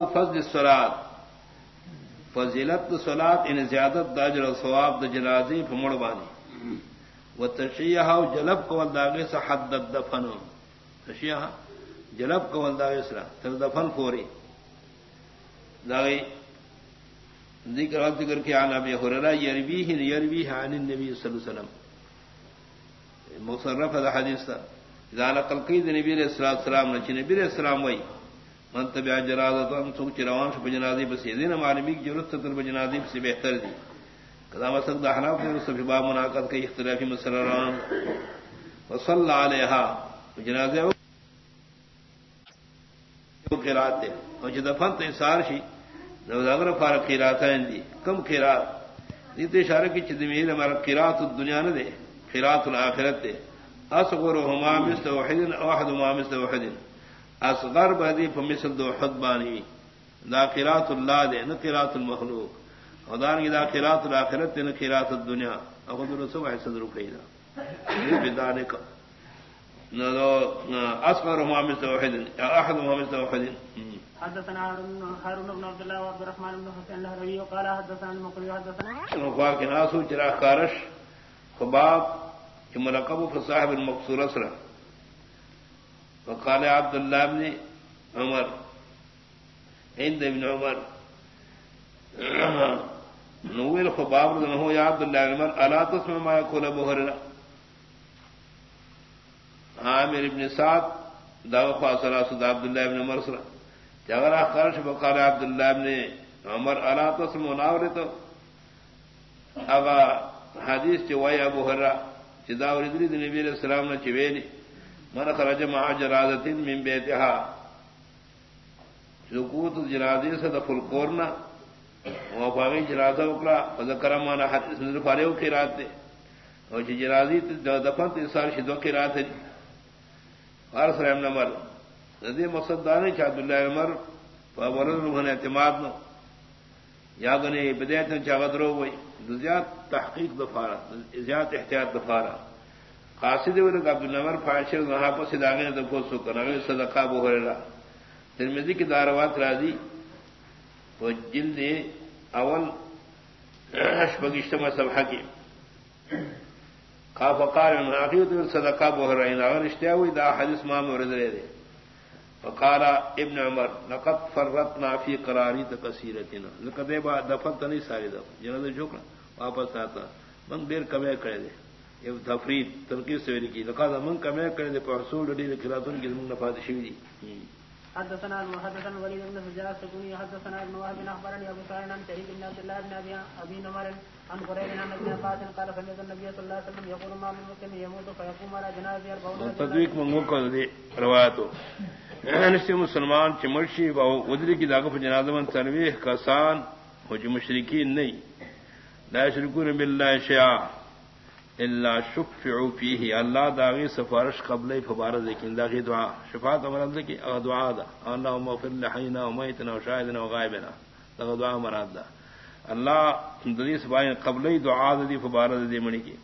فضل سولاد فضیلت سولاد ان یعنی زیادت داجر و ثواب د جنازی پمڑ بانی و تشیہ جلب کو داغے سے حد دفن. تشیہ جلب کو داغے سرا تر دفن فوری داغی ذکر ذکر کے آنا بے ہررا یروی ہی یروی عن النبی صلی اللہ علیہ وسلم. مصرف حدیث تھا اذا نقل قید نبی علیہ السلام نے نبی علیہ السلام وئی من تبع جنازت ہم سوچ روان شو جنازی بس دین یعنی معلومی کی ضرورت تر جنازی سے بہتر دی. قدام اسد احناف نے رسول باب مناقض کے اختلافی مسلران وصلى عليها جنازہ قرات ہے اور جب دفن تو انصار شی، نو اگر فارق قرات ہیں دی. کم قرات یہ اشارہ کی چدمی ہمارا قرات الدنیا نہ دے قرات الاخرت دے. اصغرهما مثل واحد واحد ما مثل واحد. اصغر بدی فمثل دو حد بانی دا قرات اللہ دے نہ قرات المخلوق. خدان کی دا قرات الاخرت نہ قرات الدنیا اخذ رسو حسد رکیدا بدان کا اصغر ما مثل واحد احد ما مثل واحد حدثنا هارون بن عبد الله وعبد الرحمن بن حسين الهروي قال حدثنا المقري حدثنا وقال ناسو جرا خارش خباب کہ مرکب فصاحب المقصور اسرا وقال عبد الله بن عمر. عند ابن عمر. نويل خباب رضي الله يا عبد الله بن عمر الا تسمع ما يقول ابو هريره عامر ابن سعد دعوا فاصل اسد عبد الله بن عمر سرا جاگر خرش وقال عبد الله بن عمر الا تسمع ناورت اغا حدیث چوائے ابو هريره چدا وريدري النبي عليه السلام نے چويلي من خرج مع جرادت من بیتها سکوت جنازے سے دفل کورنا۔ وہ پاگی جنازہ اکڑا۔ فذکر مانا حدیث نظر فارے کی رات دے۔ اور جی جنازی دفن تیسار شدو کی رات ہے فارس رحم نمر ندی مقصد دانے چاہ عبداللہ عمر فورد روحن اعتماد نو۔ یا گنے بدیت چاہت رو گئی زیاد تحقیق دفارہ زیاد احتیاط دفارہ قاصد ورک عبد النمر فاشر وہاں پر صداغے نے دکھو سو کر نغی صدقہ بو ہرلا ترمذی کی داروات راضی۔ وہ جلد اول اشبگشتم صبح کی۔ خاف قال ان اخیت صدقہ بو ہرلا ان اگر اشتیا ہوئی دا حدیث ما مورد رہے دے فقال ابن عمر، لقد فرطنا في قراريط كثيرتنا لقد دفعت نہیں ساری دفع جنہ جھوکا واپس آتا۔ من دیر کمے کرے دے۔ یہ تفرید تنقید سے کی. لقد من کم کرے دے پرسول ڈی خلاتون کی من نفاذ شوی دی. حدثنا حدثنا وليد بن سجاد سكوني حدثنا ابن وهب بن اخبرني ابو سعيد عن سعيد بن عبد الله بن ابي ابي نمر عن قريب عن ابن عباس قال سمعت النبي صلى الله عليه وسلم يقول ما من مسلم يموت فيقوم على جنازه اربعون تدویق منگو کو دی روایتو. انسی مسلمان چمرشی ودری کی داغف جنازہ من تنویح کسان ہو جو مشرکین نہیں لا شرکون باللہ شیعہ. اللہ شفعو فیہ اللہ داغی سفارش قبل فبارد لیکن داغی دعا. شفاعت امرد کی؟ دعا دا. اللہ مغفر لحینا و میتنا و شاہدنا و غائبنا. داغ دعا مراد دا. اللہ دلی سبائن قبل دعا دی فبارد دی منی کی.